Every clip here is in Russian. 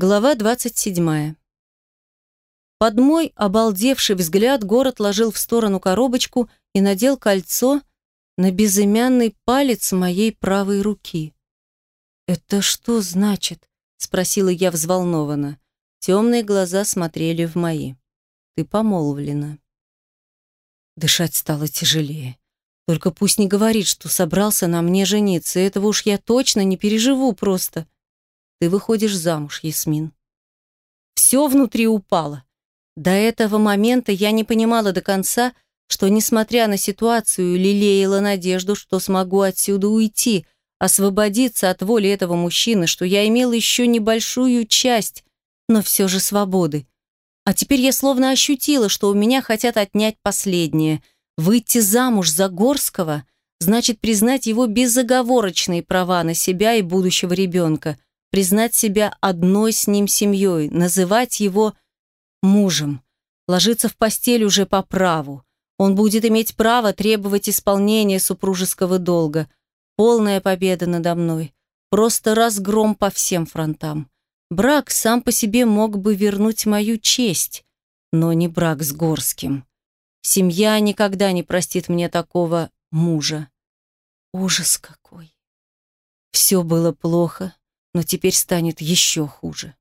Глава 27. Под мой обалдевший взгляд город ложил в сторону коробочку и надел кольцо на безымянный палец моей правой руки. «Это что значит?» — спросила я взволнованно. Темные глаза смотрели в мои. «Ты помолвлена». Дышать стало тяжелее. Только пусть не говорит, что собрался на мне жениться. Этого уж я точно не переживу просто. Ты выходишь замуж, Ясмин. Все внутри упало. До этого момента я не понимала до конца, что, несмотря на ситуацию, лелеяла надежду, что смогу отсюда уйти, освободиться от воли этого мужчины, что я имела еще небольшую часть, но все же свободы. А теперь я словно ощутила, что у меня хотят отнять последнее. Выйти замуж за Горского значит признать его безоговорочные права на себя и будущего ребенка – признать себя одной с ним семьей, называть его мужем, ложиться в постель уже по праву. Он будет иметь право требовать исполнения супружеского долга. Полная победа надо мной. Просто разгром по всем фронтам. Брак сам по себе мог бы вернуть мою честь, но не брак с Горским. Семья никогда не простит мне такого мужа. Ужас какой. Все было плохо, но теперь станет еще хуже.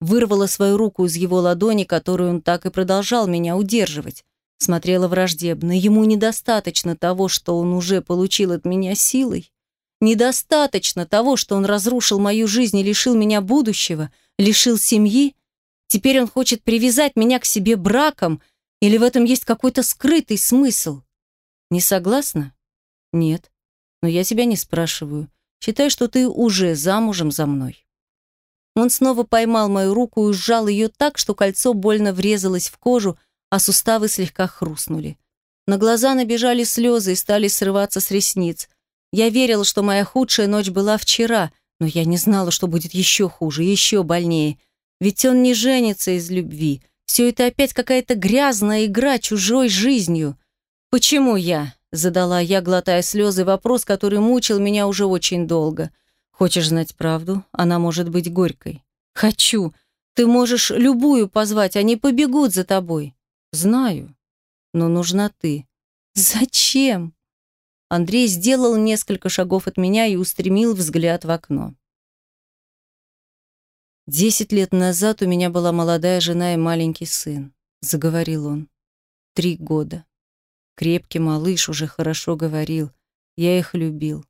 Вырвала свою руку из его ладони, которую он так и продолжал меня удерживать. Смотрела враждебно. Ему недостаточно того, что он уже получил от меня силой. Недостаточно того, что он разрушил мою жизнь и лишил меня будущего, лишил семьи. Теперь он хочет привязать меня к себе браком, или в этом есть какой-то скрытый смысл? Не согласна? Нет. Но я тебя не спрашиваю. Считай, что ты уже замужем за мной». Он снова поймал мою руку и сжал ее так, что кольцо больно врезалось в кожу, а суставы слегка хрустнули. На глаза набежали слезы и стали срываться с ресниц. Я верила, что моя худшая ночь была вчера, но я не знала, что будет еще хуже, еще больнее. Ведь он не женится из любви. Все это опять какая-то грязная игра чужой жизнью. Почему я? Задала я, глотая слезы, вопрос, который мучил меня уже очень долго. Хочешь знать правду? Она может быть горькой. Хочу. Ты можешь любую позвать, они побегут за тобой. Знаю. Но нужна ты. Зачем? Андрей сделал несколько шагов от меня и устремил взгляд в окно. «Десять лет назад у меня была молодая жена и маленький сын», — заговорил он. «Три года. Крепкий малыш уже хорошо говорил. Я их любил.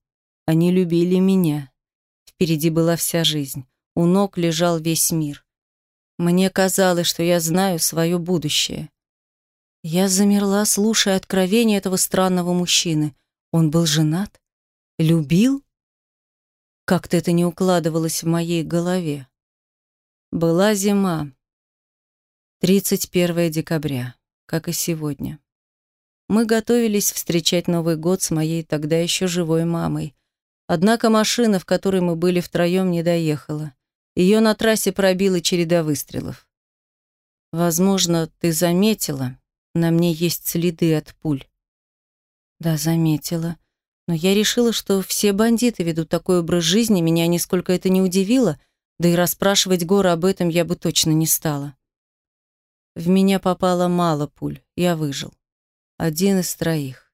Они любили меня. Впереди была вся жизнь. У ног лежал весь мир. Мне казалось, что я знаю свое будущее. Я замерла, слушая откровение этого странного мужчины. Он был женат? Любил? Как-то это не укладывалось в моей голове. Была зима. 31 декабря, как и сегодня. Мы готовились встречать Новый год с моей тогда еще живой мамой. Однако машина, в которой мы были втроем, не доехала. Ее на трассе пробила череда выстрелов. Возможно, ты заметила, на мне есть следы от пуль. Да, заметила. Но я решила, что все бандиты ведут такой образ жизни, меня нисколько это не удивило, да и расспрашивать Гора об этом я бы точно не стала. В меня попало мало пуль, я выжил. Один из троих.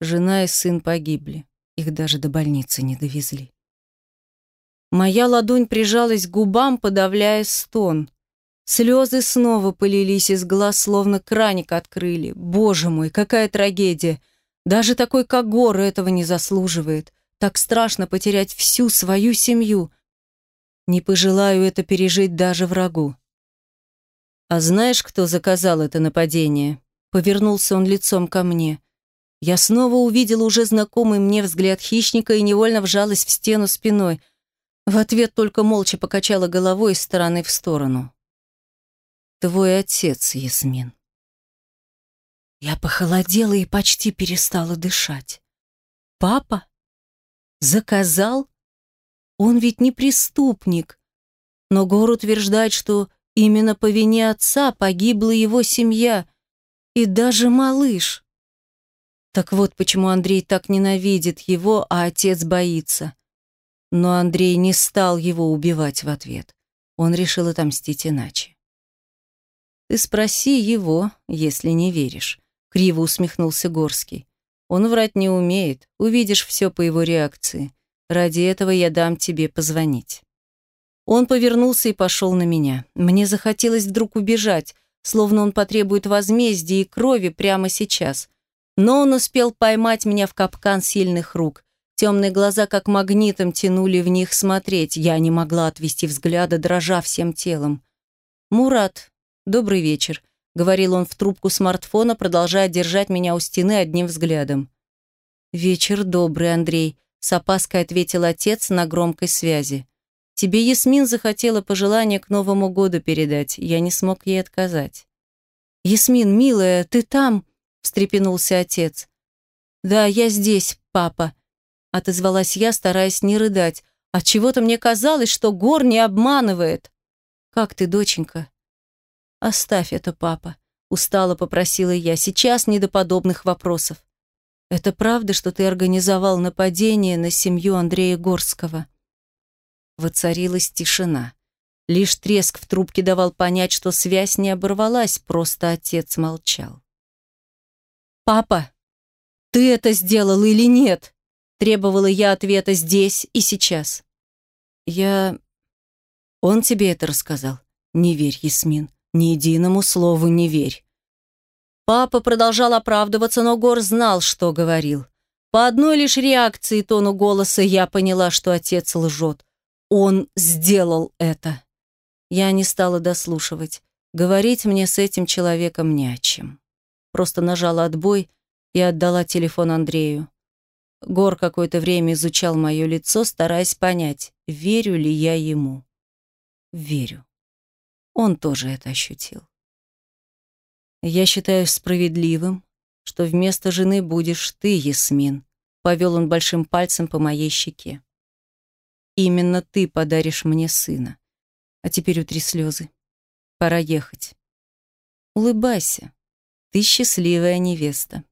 Жена и сын погибли. Их даже до больницы не довезли. Моя ладонь прижалась к губам, подавляя стон. Слезы снова полились из глаз, словно краник открыли. Боже мой, какая трагедия! Даже такой, как Гор, этого не заслуживает. Так страшно потерять всю свою семью. Не пожелаю это пережить даже врагу. А знаешь, кто заказал это нападение? Повернулся он лицом ко мне. Я снова увидела уже знакомый мне взгляд хищника и невольно вжалась в стену спиной. В ответ только молча покачала головой из стороны в сторону. «Твой отец, Ясмин». Я похолодела и почти перестала дышать. «Папа? Заказал? Он ведь не преступник. Но Гор утверждает, что именно по вине отца погибла его семья. И даже малыш. Так вот почему Андрей так ненавидит его, а отец боится. Но Андрей не стал его убивать в ответ. Он решил отомстить иначе. «Ты спроси его, если не веришь», — криво усмехнулся Горский. «Он врать не умеет, увидишь все по его реакции. Ради этого я дам тебе позвонить». Он повернулся и пошел на меня. Мне захотелось вдруг убежать, словно он потребует возмездия и крови прямо сейчас. Но он успел поймать меня в капкан сильных рук. Темные глаза как магнитом тянули в них смотреть. Я не могла отвести взгляда, дрожа всем телом. «Мурат, добрый вечер», — говорил он в трубку смартфона, продолжая держать меня у стены одним взглядом. «Вечер добрый, Андрей», — с опаской ответил отец на громкой связи. Тебе Ясмин захотела пожелание к Новому году передать. Я не смог ей отказать. «Ясмин, милая, ты там?» – встрепенулся отец. «Да, я здесь, папа», – отозвалась я, стараясь не рыдать. От чего то мне казалось, что Гор не обманывает. «Как ты, доченька?» «Оставь это, папа», – устало попросила я. «Сейчас не до подобных вопросов. Это правда, что ты организовал нападение на семью Андрея Горского?» Воцарилась тишина. Лишь треск в трубке давал понять, что связь не оборвалась, просто отец молчал. «Папа, ты это сделал или нет?» Требовала я ответа здесь и сейчас. «Я...» «Он тебе это рассказал?» «Не верь, Ясмин, ни единому слову не верь». Папа продолжал оправдываться, но Гор знал, что говорил. По одной лишь реакции и тону голоса я поняла, что отец лжет. Он сделал это. Я не стала дослушивать. Говорить мне с этим человеком не о чем. Просто нажала отбой и отдала телефон Андрею. Гор какое-то время изучал мое лицо, стараясь понять, верю ли я ему. Верю. Он тоже это ощутил. «Я считаю справедливым, что вместо жены будешь ты, Ясмин», повел он большим пальцем по моей щеке. Именно ты подаришь мне сына. А теперь утри слезы. Пора ехать. Улыбайся. Ты счастливая невеста.